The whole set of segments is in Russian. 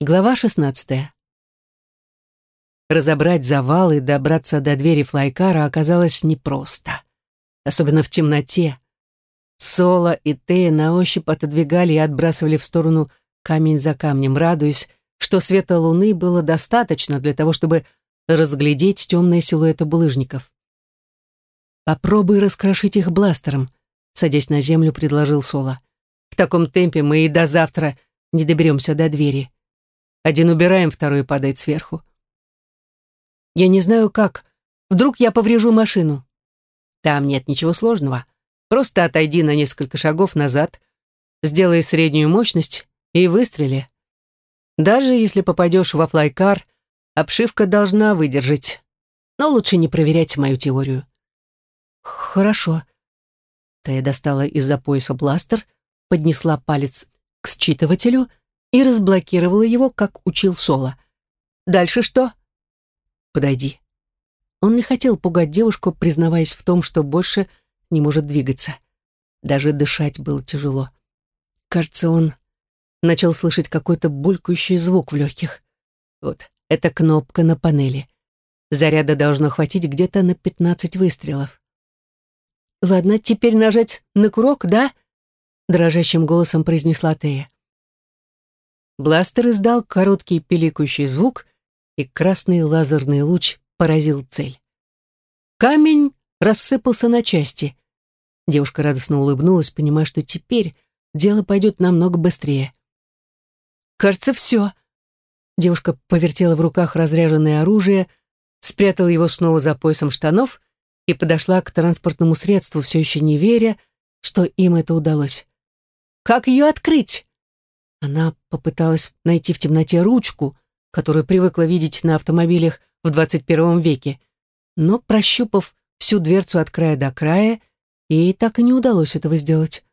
Глава 16. Разобрать завал и добраться до двери флайкара оказалось непросто. Особенно в темноте. Соло и Тея на ощупь отодвигали и отбрасывали в сторону камень за камнем, радуясь, что света луны было достаточно для того, чтобы разглядеть темные силуэты булыжников. «Попробуй раскрошить их бластером», — садясь на землю, предложил Соло. «В таком темпе мы и до завтра не доберемся до двери». Один убираем, второй падает сверху. Я не знаю как. Вдруг я поврежу машину. Там нет ничего сложного. Просто отойди на несколько шагов назад, сделай среднюю мощность и выстрели. Даже если попадешь во флайкар, обшивка должна выдержать. Но лучше не проверять мою теорию. Хорошо. Тея достала из-за пояса бластер, поднесла палец к считывателю и разблокировала его, как учил Соло. «Дальше что?» «Подойди». Он не хотел пугать девушку, признаваясь в том, что больше не может двигаться. Даже дышать было тяжело. Кажется, он начал слышать какой-то булькающий звук в легких. Вот, это кнопка на панели. Заряда должно хватить где-то на 15 выстрелов. «Ладно, теперь нажать на курок, да?» Дрожащим голосом произнесла Тея. Бластер издал короткий пиликающий звук, и красный лазерный луч поразил цель. Камень рассыпался на части. Девушка радостно улыбнулась, понимая, что теперь дело пойдет намного быстрее. «Кажется, все». Девушка повертела в руках разряженное оружие, спрятала его снова за поясом штанов и подошла к транспортному средству, все еще не веря, что им это удалось. «Как ее открыть?» Она попыталась найти в темноте ручку, которую привыкла видеть на автомобилях в 21 веке, но, прощупав всю дверцу от края до края, ей так и не удалось этого сделать.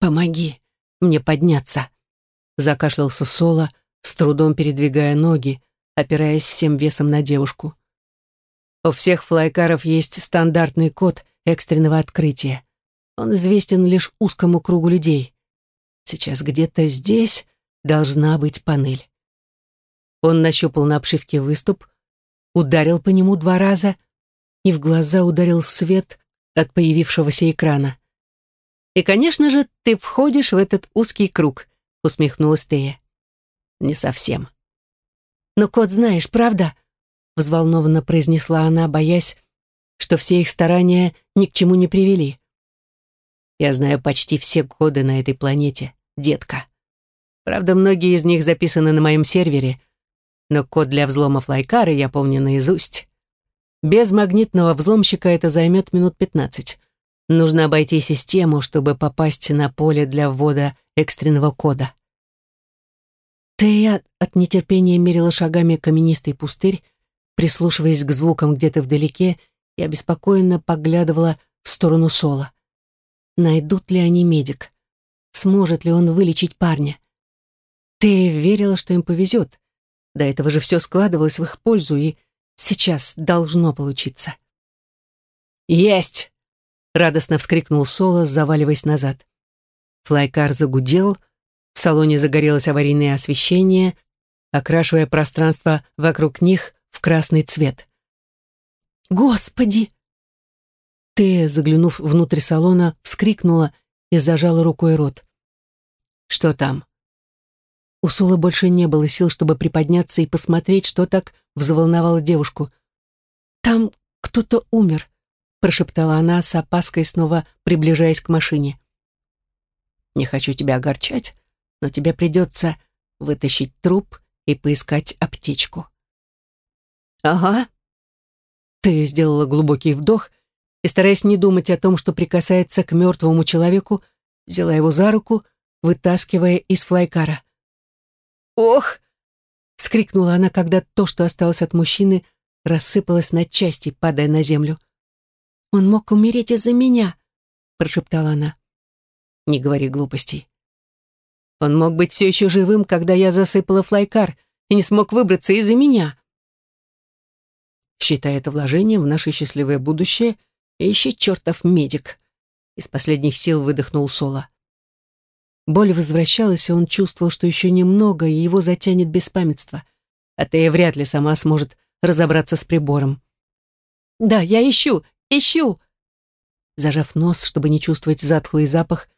«Помоги мне подняться», — закашлялся Соло, с трудом передвигая ноги, опираясь всем весом на девушку. У всех флайкаров есть стандартный код экстренного открытия. Он известен лишь узкому кругу людей. Сейчас где-то здесь должна быть панель. Он нащупал на обшивке выступ, ударил по нему два раза, и в глаза ударил свет от появившегося экрана. «И, конечно же, ты входишь в этот узкий круг», — усмехнулась Тея. «Не совсем». «Но код знаешь, правда?» — взволнованно произнесла она, боясь, что все их старания ни к чему не привели. «Я знаю почти все коды на этой планете детка. Правда, многие из них записаны на моем сервере, но код для взлома флайкара я помню наизусть. Без магнитного взломщика это займет минут 15. Нужно обойти систему, чтобы попасть на поле для ввода экстренного кода. Тея от нетерпения мерила шагами каменистый пустырь, прислушиваясь к звукам где-то вдалеке и обеспокоенно поглядывала в сторону Сола. Найдут ли они медик? Сможет ли он вылечить парня? Ты верила, что им повезет. До этого же все складывалось в их пользу, и сейчас должно получиться. «Есть!» — радостно вскрикнул Соло, заваливаясь назад. Флайкар загудел, в салоне загорелось аварийное освещение, окрашивая пространство вокруг них в красный цвет. «Господи!» Тея, заглянув внутрь салона, вскрикнула и зажала рукой рот. «Что там?» У Солы больше не было сил, чтобы приподняться и посмотреть, что так взволновало девушку. «Там кто-то умер», — прошептала она с опаской, снова приближаясь к машине. «Не хочу тебя огорчать, но тебе придется вытащить труп и поискать аптечку». «Ага». Ты сделала глубокий вдох и, стараясь не думать о том, что прикасается к мертвому человеку, взяла его за руку, вытаскивая из флайкара. «Ох!» — вскрикнула она, когда то, что осталось от мужчины, рассыпалось на части, падая на землю. «Он мог умереть из-за меня», — прошептала она. «Не говори глупостей. Он мог быть все еще живым, когда я засыпала флайкар и не смог выбраться из-за меня». Считай это вложением в наше счастливое будущее — Ищи чертов медик. Из последних сил выдохнул Соло. Боль возвращалась, и он чувствовал, что еще немного, и его затянет беспамятство. А Тея вряд ли сама сможет разобраться с прибором. «Да, я ищу, ищу!» Зажав нос, чтобы не чувствовать затхлый запах,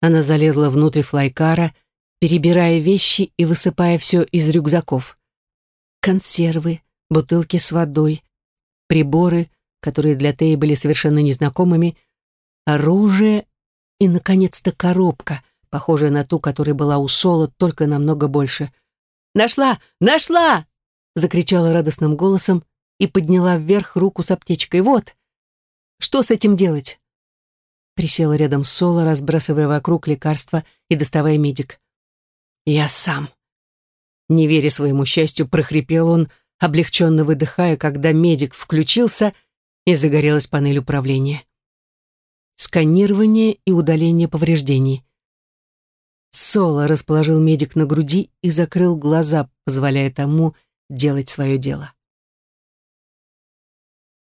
она залезла внутрь флайкара, перебирая вещи и высыпая все из рюкзаков. Консервы, бутылки с водой, приборы, которые для Теи были совершенно незнакомыми, оружие и, наконец-то, коробка, похожая на ту, которая была у Соло, только намного больше. «Нашла! Нашла!» — закричала радостным голосом и подняла вверх руку с аптечкой. «Вот! Что с этим делать?» Присела рядом с Соло, разбрасывая вокруг лекарства и доставая медик. «Я сам». Не веря своему счастью, прохрипел он, облегченно выдыхая, когда медик включился и загорелась панель управления. Сканирование и удаление повреждений. Соло расположил медик на груди и закрыл глаза, позволяя тому делать свое дело.